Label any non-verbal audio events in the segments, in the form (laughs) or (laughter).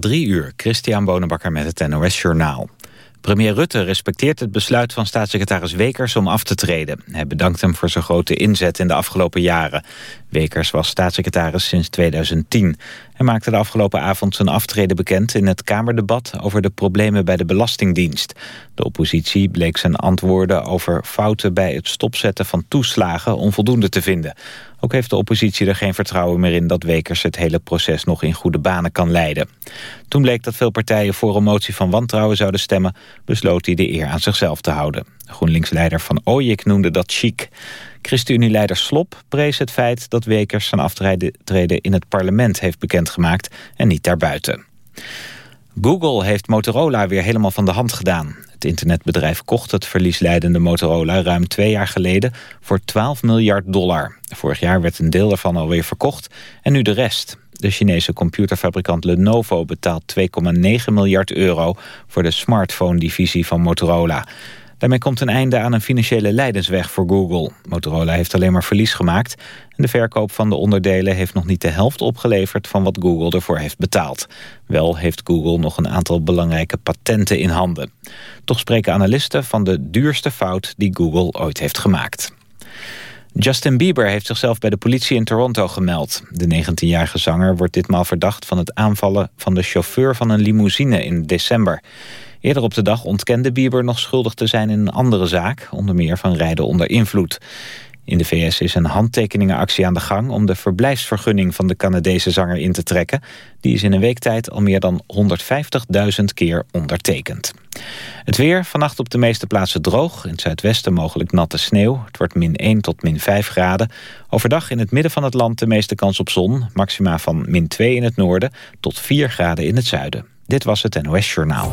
Drie uur, Christian Bonenbakker met het NOS Journaal. Premier Rutte respecteert het besluit van staatssecretaris Wekers om af te treden. Hij bedankt hem voor zijn grote inzet in de afgelopen jaren. Wekers was staatssecretaris sinds 2010. Hij maakte de afgelopen avond zijn aftreden bekend in het Kamerdebat over de problemen bij de Belastingdienst. De oppositie bleek zijn antwoorden over fouten bij het stopzetten van toeslagen onvoldoende te vinden. Ook heeft de oppositie er geen vertrouwen meer in dat Wekers het hele proces nog in goede banen kan leiden. Toen bleek dat veel partijen voor een motie van wantrouwen zouden stemmen, besloot hij de eer aan zichzelf te houden. GroenLinks-leider Van Ooyik noemde dat chic. ChristenUnie-leider Slop prees het feit dat Wekers zijn aftreden in het parlement heeft bekendgemaakt en niet daarbuiten. Google heeft Motorola weer helemaal van de hand gedaan. Het internetbedrijf kocht het verliesleidende Motorola ruim twee jaar geleden voor 12 miljard dollar. Vorig jaar werd een deel daarvan alweer verkocht en nu de rest. De Chinese computerfabrikant Lenovo betaalt 2,9 miljard euro voor de smartphone-divisie van Motorola. Daarmee komt een einde aan een financiële leidensweg voor Google. Motorola heeft alleen maar verlies gemaakt. En de verkoop van de onderdelen heeft nog niet de helft opgeleverd van wat Google ervoor heeft betaald. Wel heeft Google nog een aantal belangrijke patenten in handen. Toch spreken analisten van de duurste fout die Google ooit heeft gemaakt. Justin Bieber heeft zichzelf bij de politie in Toronto gemeld. De 19-jarige zanger wordt ditmaal verdacht van het aanvallen van de chauffeur van een limousine in december. Eerder op de dag ontkende Bieber nog schuldig te zijn in een andere zaak, onder meer van rijden onder invloed. In de VS is een handtekeningenactie aan de gang om de verblijfsvergunning van de Canadese zanger in te trekken. Die is in een week tijd al meer dan 150.000 keer ondertekend. Het weer, vannacht op de meeste plaatsen droog. In het zuidwesten mogelijk natte sneeuw. Het wordt min 1 tot min 5 graden. Overdag in het midden van het land de meeste kans op zon. Maxima van min 2 in het noorden tot 4 graden in het zuiden. Dit was het NOS Journaal.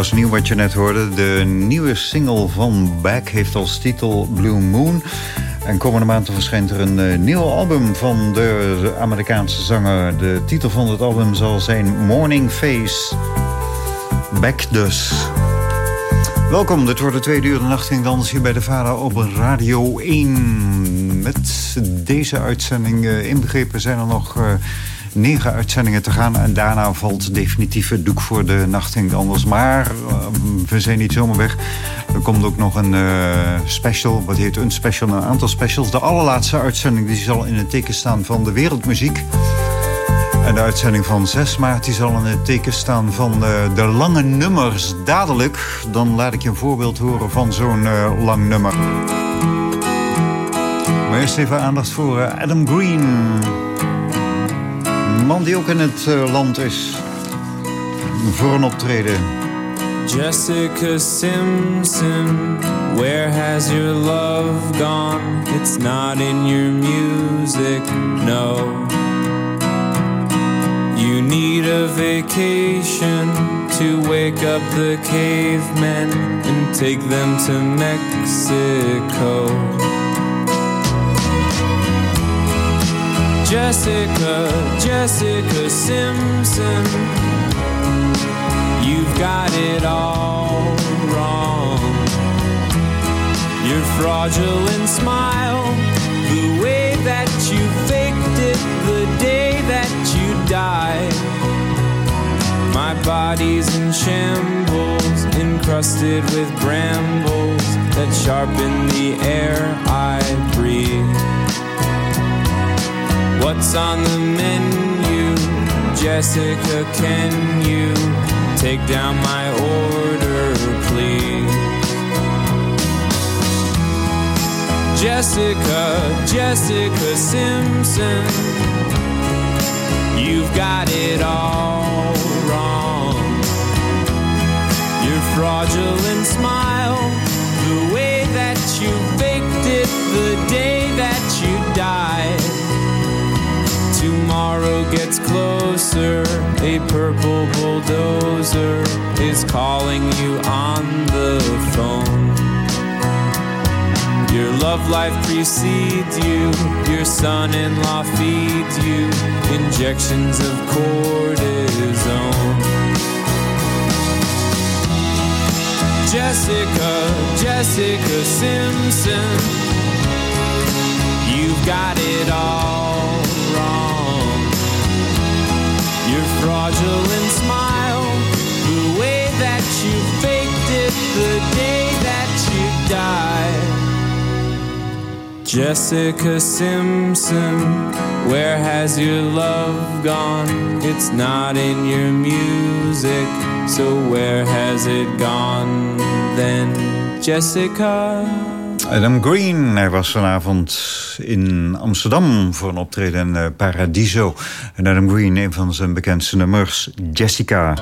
Is nieuw wat je net hoorde. De nieuwe single van Back heeft als titel Blue Moon. En komende maand verschijnt er een eh, nieuw album van de Amerikaanse zanger. De titel van het album zal zijn Morning Face. Back dus. Welkom, dit wordt de tweede uur de nacht ging anders hier bij de Vader op Radio 1. Met deze uitzending eh, inbegrepen zijn er nog eh, negen uitzendingen te gaan. En daarna valt definitief het doek voor de nacht ging anders. Maar eh, we zijn niet zomaar weg. Er komt ook nog een eh, special, wat heet een special, een aantal specials. De allerlaatste uitzending die zal in het teken staan van de wereldmuziek. En de uitzending van 6 maart die zal in het teken staan van eh, de lange nummers. Dadelijk, dan laat ik je een voorbeeld horen van zo'n eh, lang nummer. Maar eerst even aandacht voor Adam Green. Man die ook in het eh, land is voor een optreden. Jessica Simpson, where has your love gone? It's not in your music, no. You need a vacation to wake up the cavemen and take them to Mexico. Jessica, Jessica Simpson. You've got it all wrong. Your fraudulent smile, the way that you faked it the day that you died. My body's in shambles, encrusted with brambles that sharpen the air I breathe. What's on the menu? Jessica, can you take down my order, please? Jessica, Jessica Simpson, you've got it all wrong. Your fraudulent smile, the way that you Tomorrow gets closer. A purple bulldozer is calling you on the phone. Your love life precedes you. Your son in law feeds you injections of cortisone. Jessica, Jessica Simpson, you've got it all fraudulent smile, the way that you faked it the day that you died. Jessica Simpson, where has your love gone? It's not in your music, so where has it gone then, Jessica? Adam Green, hij was vanavond in Amsterdam voor een optreden in eh, Paradiso. En Adam Green, een van zijn bekendste nummers, Jessica.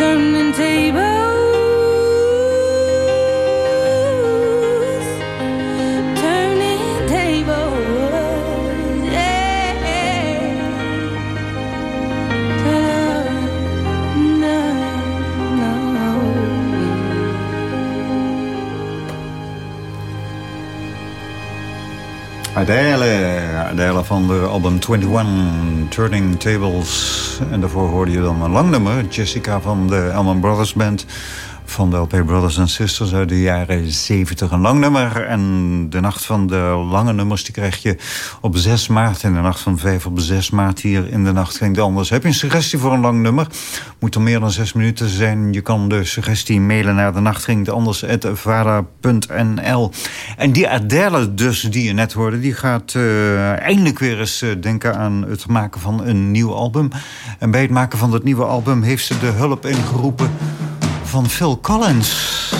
turning tables, turning tables, yeah. Turn, no, no, no. Adele. Adele van de album 21, Turning Tables. En daarvoor hoorde je dan een lang nummer, Jessica van de Elman Brothers Band van de LP Brothers and Sisters uit de jaren 70. Een lang nummer. En de nacht van de lange nummers die krijg je op 6 maart. En de nacht van 5 op 6 maart hier in de nacht klinkt anders. Heb je een suggestie voor een lang nummer? Moet er meer dan 6 minuten zijn. Je kan de suggestie mailen naar de nacht klinkt anders vara.nl. En die Adele dus die je net hoorde, die gaat uh, eindelijk weer eens uh, denken aan het maken van een nieuw album. En bij het maken van dat nieuwe album heeft ze de hulp ingeroepen van Phil Collins.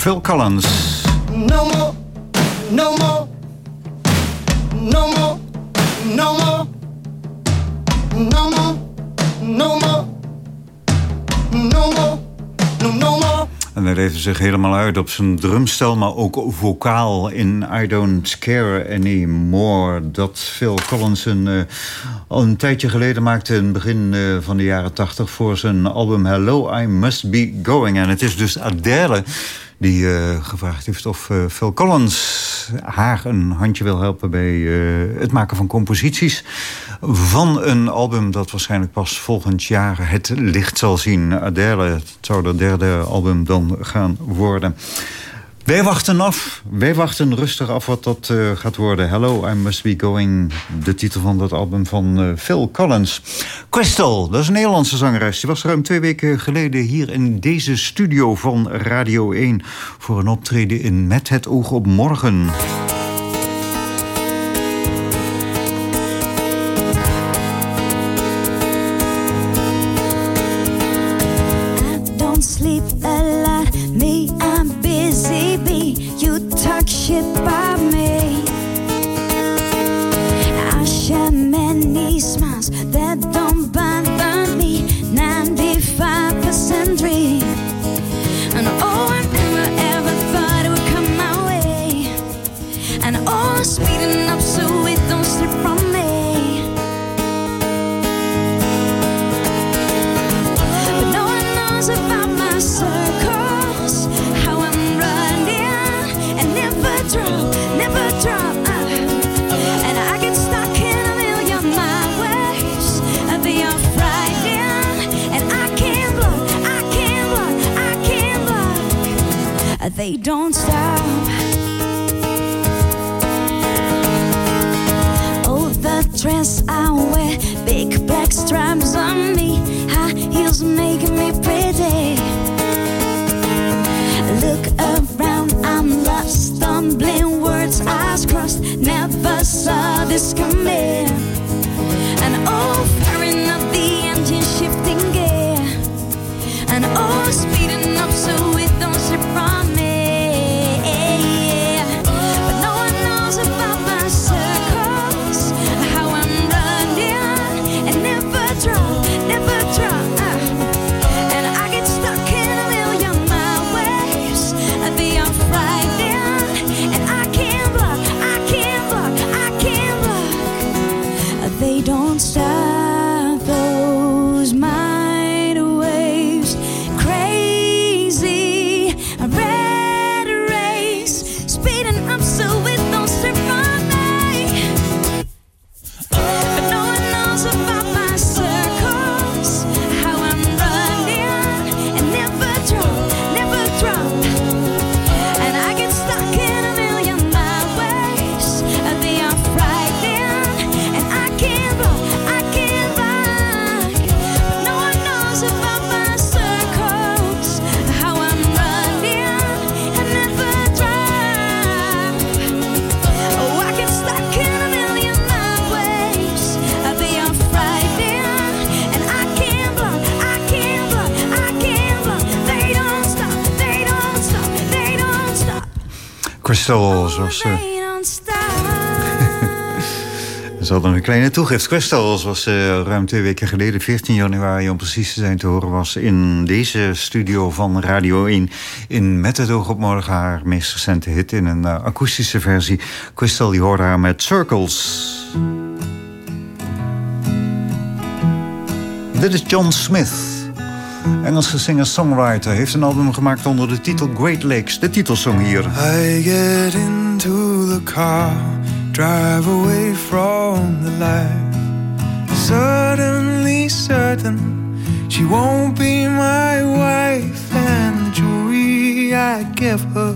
Phil Collins. No more. No more. No more. No more. No more. No more. No more. No, no more. En hij leefde zich helemaal uit op zijn drumstel, maar ook vocaal in I Don't Care Anymore. Dat Phil Collins een, eh, al een tijdje geleden maakte, in het begin eh, van de jaren tachtig, voor zijn album Hello, I Must Be Going. En het is dus Adele die eh, gevraagd heeft of eh, Phil Collins haar een handje wil helpen bij eh, het maken van composities van een album dat waarschijnlijk pas volgend jaar het licht zal zien. Adele, het zou de derde album dan gaan worden. Wij wachten af. Wij wachten rustig af wat dat eh, gaat worden. Hello, I Must Be Going. De titel van dat album van eh, Phil Collins. Crystal, dat is een Nederlandse zangeres. Die was ruim twee weken geleden hier in deze studio van Radio 1... voor een optreden in Met het oog op morgen. Crystal, zoals... eh, don't (laughs) stop. Ze hadden een kleine toegift. Questel, zoals eh, ruim twee weken geleden, 14 januari om precies te zijn te horen... was in deze studio van Radio 1 in Met het oog op morgen... haar meest recente hit in een eh, akoestische versie. Questel, die hoorde haar met Circles. Dit is John Smith. Engelse singer-songwriter. Heeft een album gemaakt onder de titel Great Lakes. De titelsong hier. I get into the car, drive away from the light. Suddenly certain she won't be my wife, and the jewelry I give her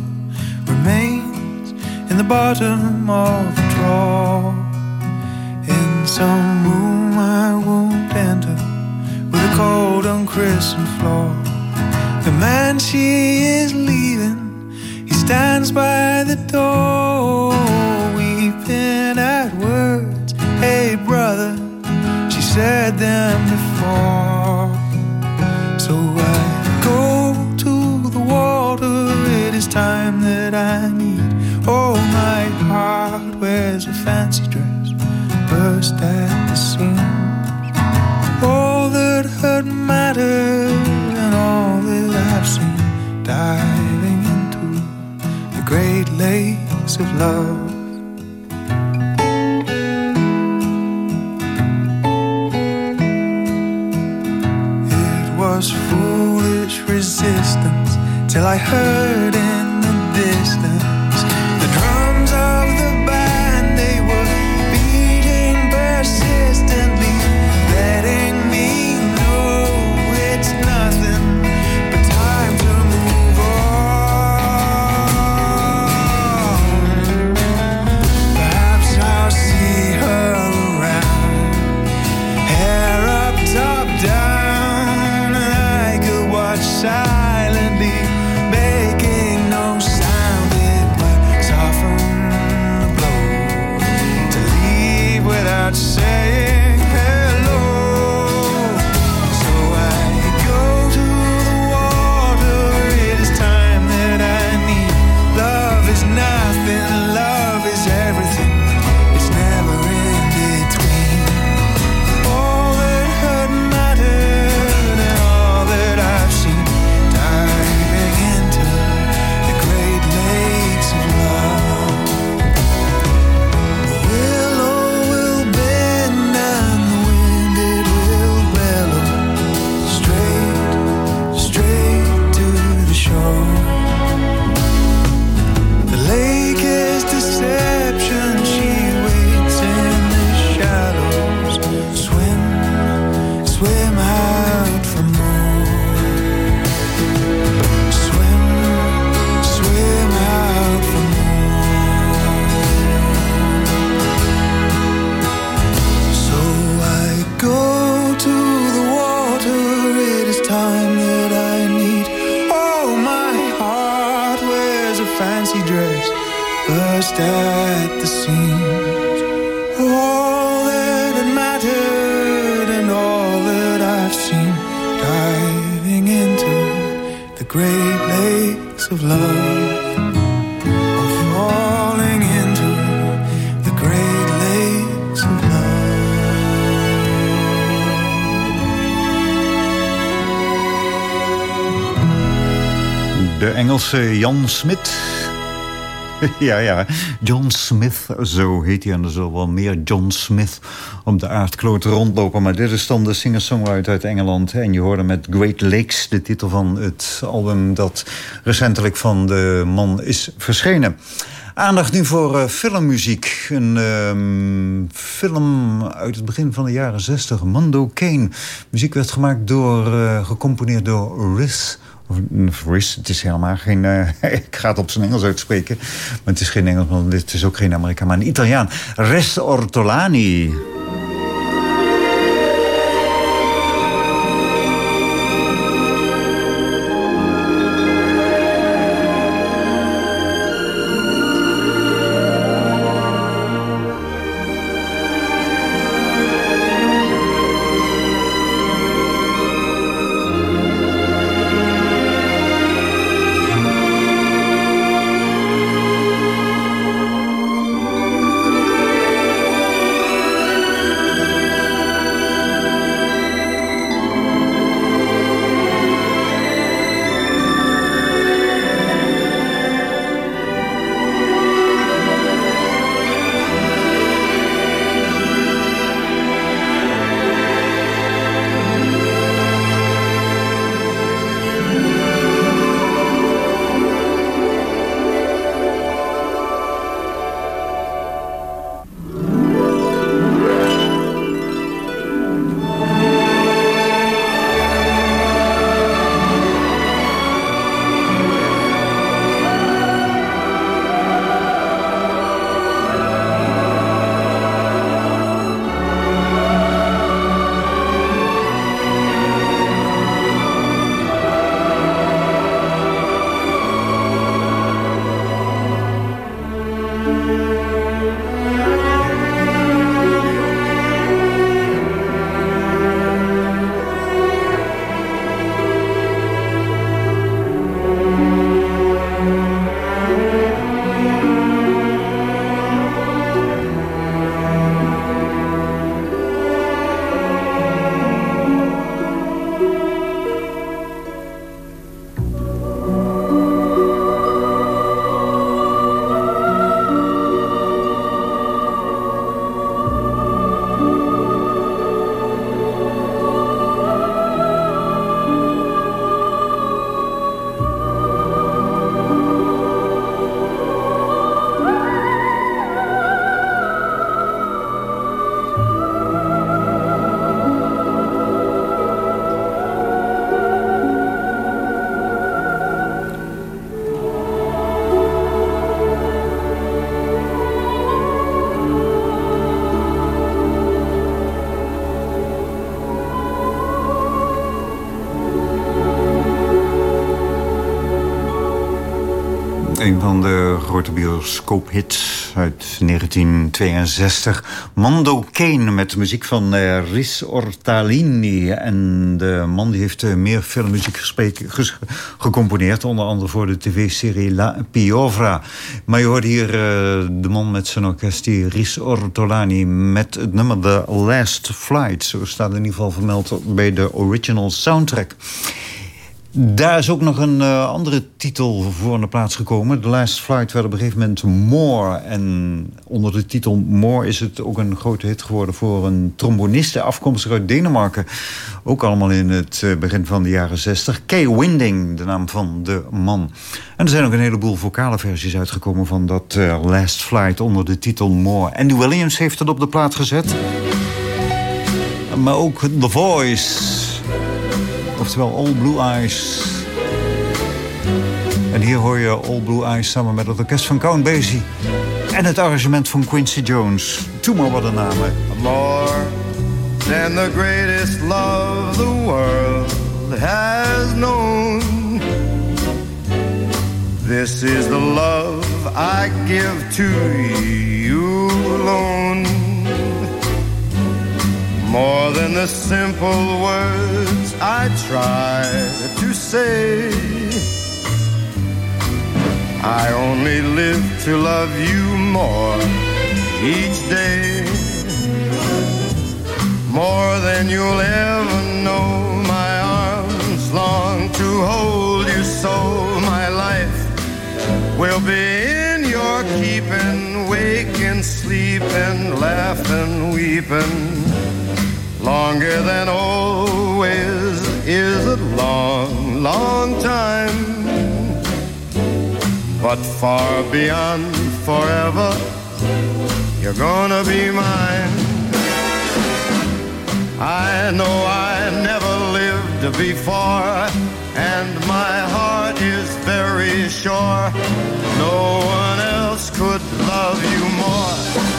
remains in the bottom of the drawer. In some room I won't enter with a cold, unchristened floor. The man she is leaving, he stands by the door, weeping at words. Hey, brother, she said them before. So I go to the water, it is time that I need. Oh, my heart wears a fancy dress, burst at and all that I've seen diving into the great lakes of love. It was foolish resistance till I heard in the distance of love. De Engelse Jan Smit. (laughs) ja, ja. John Smith, zo heet hij. En er zullen wel meer John Smith op de aardkloot rondlopen. Maar dit is dan de singer-songwriter uit Engeland. En je hoorde met Great Lakes de titel van het album... dat recentelijk van de man is verschenen. Aandacht nu voor uh, filmmuziek. Een uh, film uit het begin van de jaren 60, Mando Kane. Muziek werd gemaakt door, uh, gecomponeerd door Riz. Riz, het is helemaal geen... Uh, (laughs) ik ga het op zijn Engels uitspreken. Maar het is geen Engels, want dit is ook geen Amerikaan, maar een Italiaan. Res Ortolani. De grote bioscoophits uit 1962. Mando Kane met muziek van uh, Riz Ortalini. En de man die heeft uh, meer filmmuziek gecomponeerd. Onder andere voor de tv-serie La Piovra. Maar je hoort hier uh, de man met zijn orkest, die Riz Ortolani... met het nummer The Last Flight. Zo staat in ieder geval vermeld bij de original soundtrack. Daar is ook nog een uh, andere titel voor naar plaats gekomen. The Last Flight werd op een gegeven moment More. En onder de titel More is het ook een grote hit geworden... voor een tromboniste afkomstig uit Denemarken. Ook allemaal in het uh, begin van de jaren 60. Kay Winding, de naam van de man. En er zijn ook een heleboel vocale versies uitgekomen... van dat uh, Last Flight onder de titel More. Andy Williams heeft het op de plaat gezet. Maar ook The Voice... Oftewel All Blue Eyes. En hier hoor je All Blue Eyes samen met het orkest van Count Basie. En het arrangement van Quincy Jones. Doe maar wat een namen. More than the greatest love the world has known. This is the love I give to you alone. More than the simple words I try to say. I only live to love you more each day. More than you'll ever know. My arms long to hold you so. My life will be in your keeping, waking, sleeping, laughing, weeping. Longer than always is a long, long time. But far beyond forever, you're gonna be mine. I know I never lived before, and my heart is very sure no one else could love you more.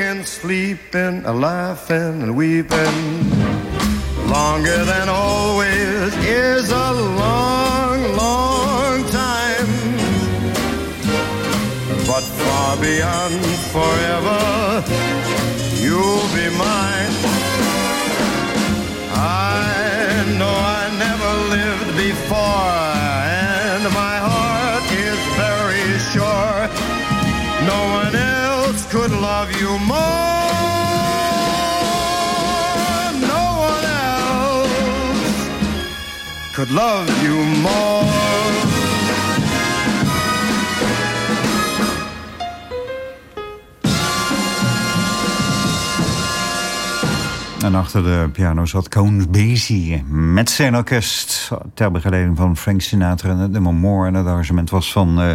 Waking, sleeping, laughing and weeping. Longer than always is a long, long time. But far beyond forever, you'll be mine. I know I never lived before, could love you more. No one else could love you more. En achter de piano zat Count Basie met zijn orkest... ter begeleiding van Frank Sinatra en het nummer. En het arrangement was van eh,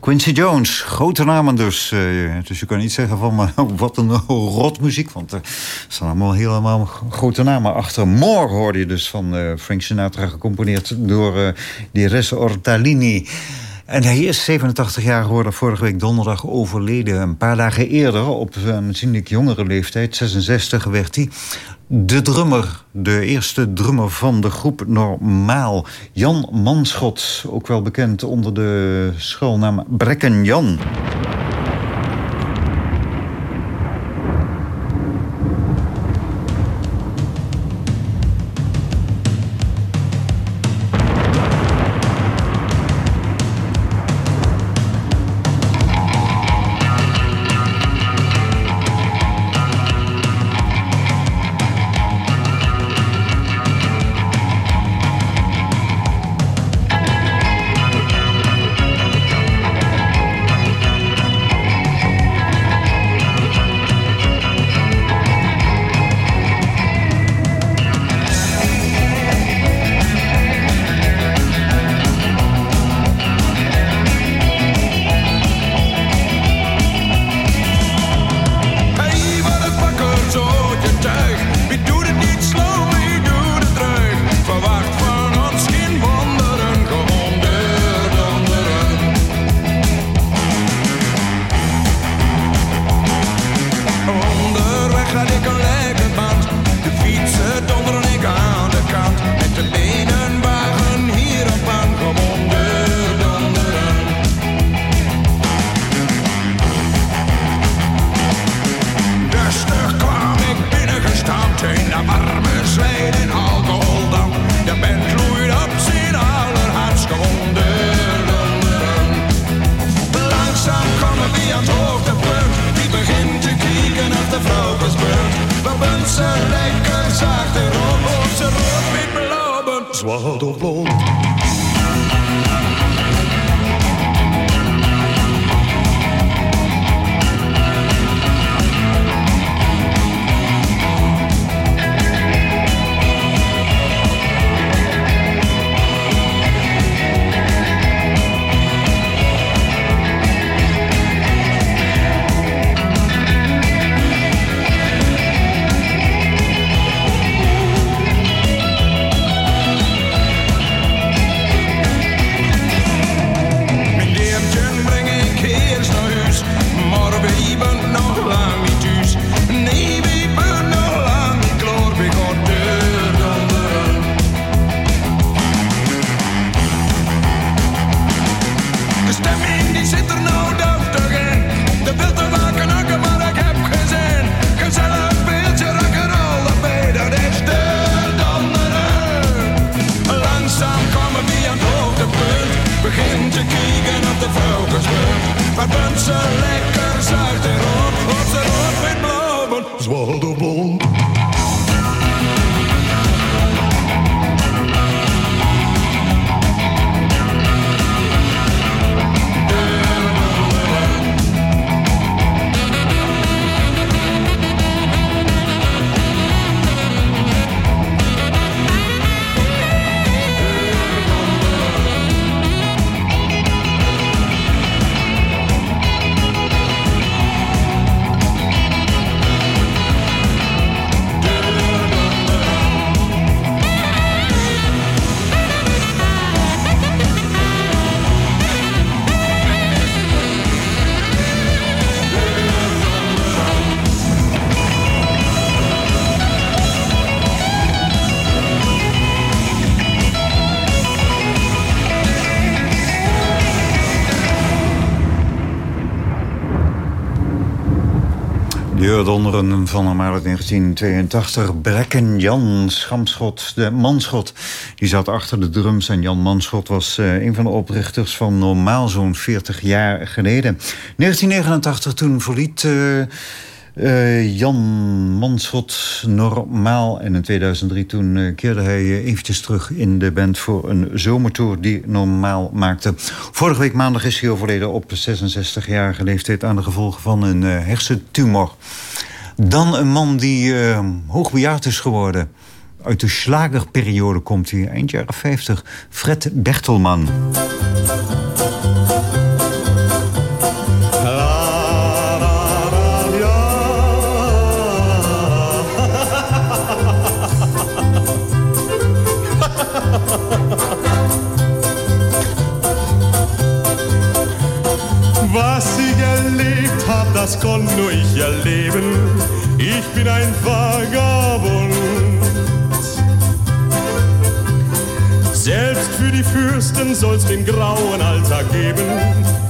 Quincy Jones. Grote namen dus. eh, dus je kan niet zeggen van maar, (laughs) wat een rot muziek. Want er staan allemaal helemaal grote namen achter. More hoorde je dus van eh, Frank Sinatra... gecomponeerd door eh die Res Ortalini... En hij is 87 jaar geworden, vorige week donderdag overleden. Een paar dagen eerder, op een zienlijk jongere leeftijd, 66, werd hij de drummer. De eerste drummer van de groep Normaal. Jan Manschot, ook wel bekend onder de schuilnaam Brekken Jan. Donderen van normaal uit 1982. Brekken Jan Schamschot, de Manschot. Die zat achter de drums. En Jan Manschot was uh, een van de oprichters van Normaal zo'n 40 jaar geleden. 1989 toen verliet... Uh, uh, Jan Manschot normaal. En in 2003 toen uh, keerde hij uh, eventjes terug in de band... voor een zomertour die normaal maakte. Vorige week maandag is hij overleden op 66-jarige leeftijd... aan de gevolgen van een hersentumor. Dan een man die hoogbejaard is geworden. Uit de slagerperiode komt hij, eind jaren 50. Fred Bertelman. Das konnte nur ich erleben. Ich bin ein Vagabund. Selbst für die Fürsten soll's den grauen Alltag geben.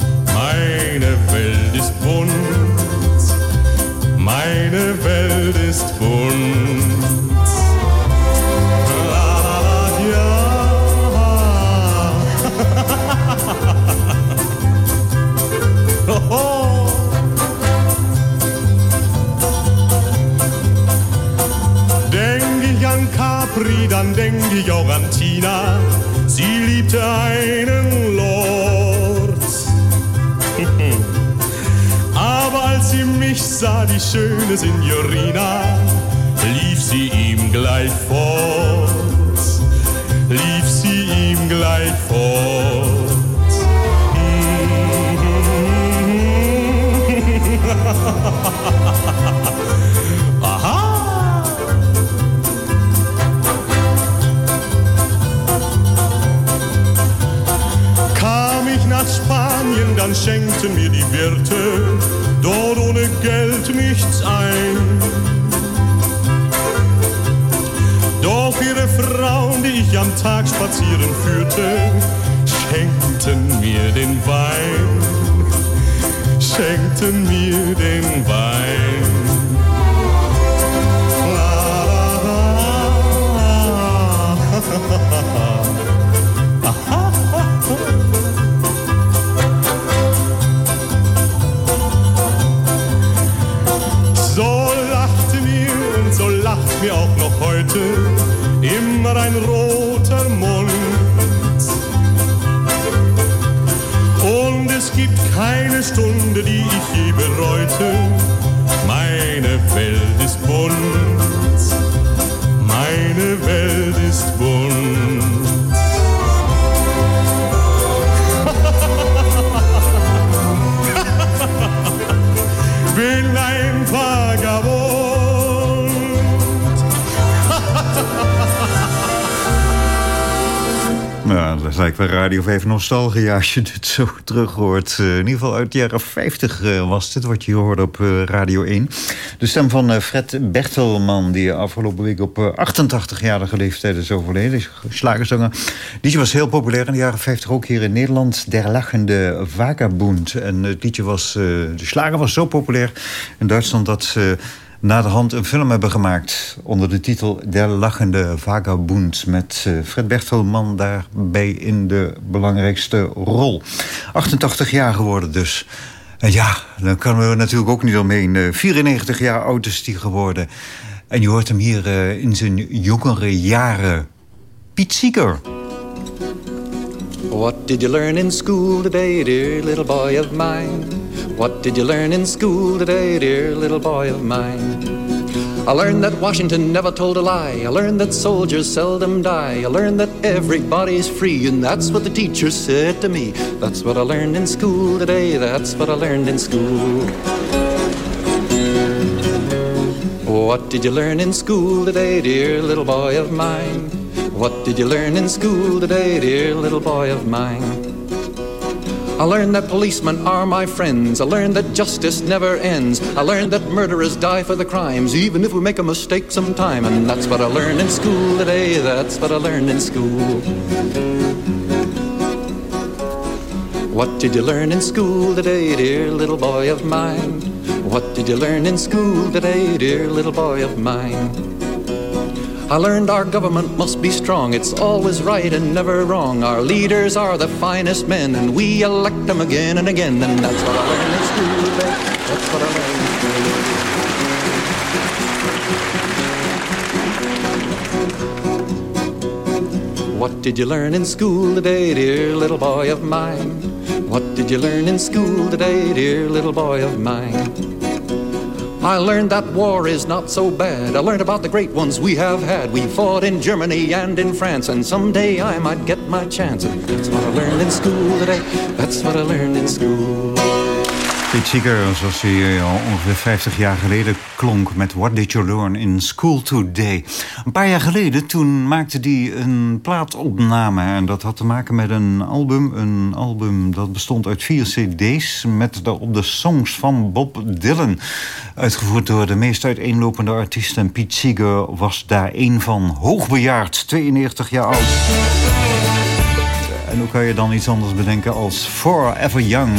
señorita. Lijkt wel Radio 5 nostalgie als je dit zo terug hoort. Uh, in ieder geval uit de jaren 50 uh, was dit wat je hoorde op uh, Radio 1. De stem van Fred Bertelman, die afgelopen week op 88-jarige leeftijd is overleden. Slagerzanger. Die was heel populair in de jaren 50, ook hier in Nederland. Der lachende vagabond. En het liedje was, de slager was zo populair in Duitsland dat na de hand een film hebben gemaakt... onder de titel Der Lachende Vagabond... met uh, Fred Bertelman daarbij in de belangrijkste rol. 88 jaar geworden dus. En ja, dan kunnen we natuurlijk ook niet omheen. 94 jaar oud is die geworden. En je hoort hem hier uh, in zijn jongere jaren. Piet Sieger. What did you learn in school today, dear little boy of mine? What did you learn in school today, dear little boy of mine? I learned that Washington never told a lie. I learned that soldiers seldom die. I learned that everybody's free, and that's what the teacher said to me. That's what I learned in school today. That's what I learned in school. What did you learn in school today, dear little boy of mine? What did you learn in school today, dear little boy of mine? I learned that policemen are my friends. I learned that justice never ends. I learned that murderers die for the crimes, even if we make a mistake sometime. And that's what I learned in school today. That's what I learned in school. What did you learn in school today, dear little boy of mine? What did you learn in school today, dear little boy of mine? I learned our government must be strong. It's always right and never wrong. Our leaders are the finest men, and we elect them again and again. And that's what I learned in school. That's what I learned. What did you learn in school today, dear little boy of mine? What did you learn in school today, dear little boy of mine? I learned that war is not so bad. I learned about the great ones we have had. We fought in Germany and in France, and someday I might get my chance. That's what I learned in school today. That's what I learned in school. Pete Seeger, zoals hij eh, ongeveer 50 jaar geleden klonk met What Did You Learn in School Today. Een paar jaar geleden, toen maakte hij een plaatopname. En dat had te maken met een album. Een album dat bestond uit vier cd's met daarop de songs van Bob Dylan. Uitgevoerd door de meest uiteenlopende artiesten. En Pete Seeger was daar één van. Hoogbejaard, 92 jaar oud. En hoe kan je dan iets anders bedenken als Forever Young...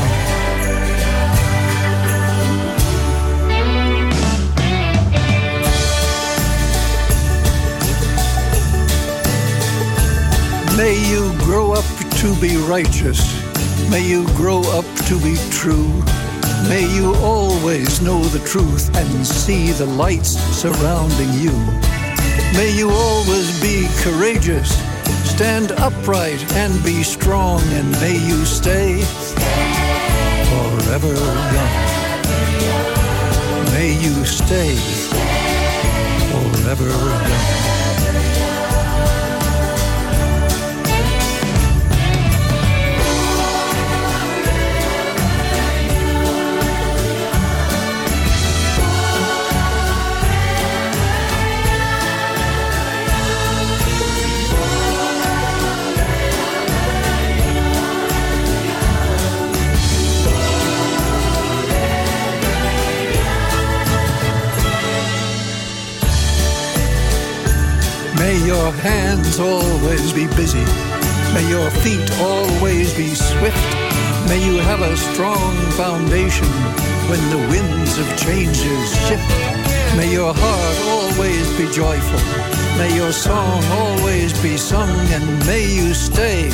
To be righteous. May you grow up to be true. May you always know the truth and see the lights surrounding you. May you always be courageous. Stand upright and be strong, and may you stay forever young. May you stay forever young. Your hands always be busy. May your feet always be swift. May you have a strong foundation when the winds of changes shift. May your heart always be joyful. May your song always be sung, and may you stay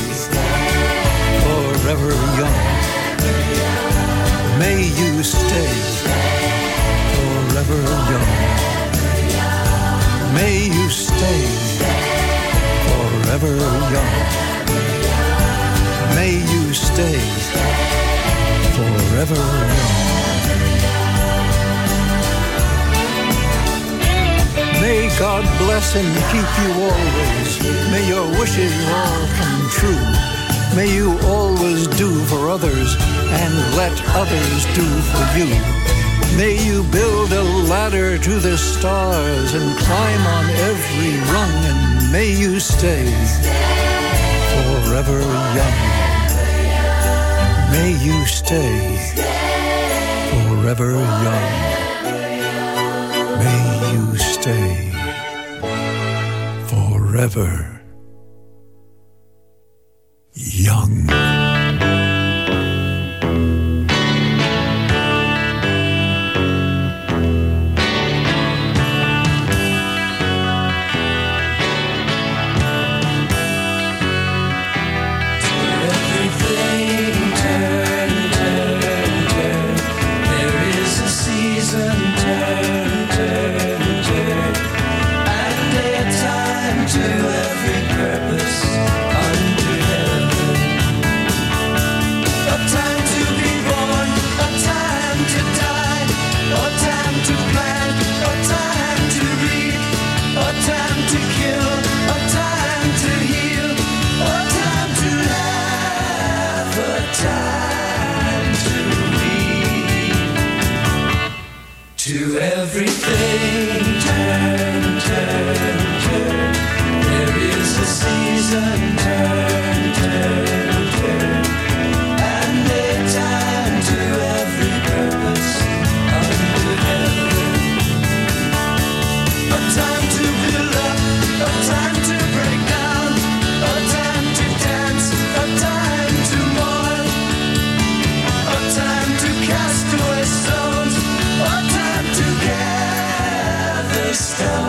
forever young. May you stay forever young. May you stay forever young. May you stay forever young. May God bless and keep you always. May your wishes all come true. May you always do for others and let others do for you. May you build a ladder to the stars and climb on every rung, and may you stay forever young. May you stay forever young. May you stay forever young. Stone.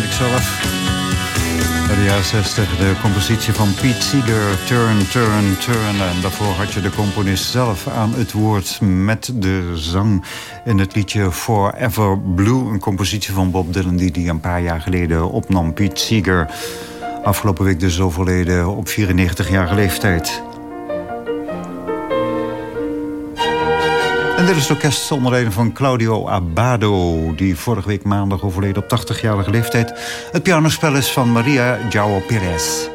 Vind ik zelf. Bij de jaren 60 de compositie van Pete Seeger, Turn, Turn, Turn. En daarvoor had je de componist zelf aan het woord met de zang in het liedje Forever Blue. Een compositie van Bob Dylan die hij een paar jaar geleden opnam. Pete Seeger, afgelopen week dus overleden op 94-jarige leeftijd. En dit is het orkest onder leiding van Claudio Abbado... die vorige week maandag overleden op 80-jarige leeftijd. Het pianospel is van Maria João Pérez.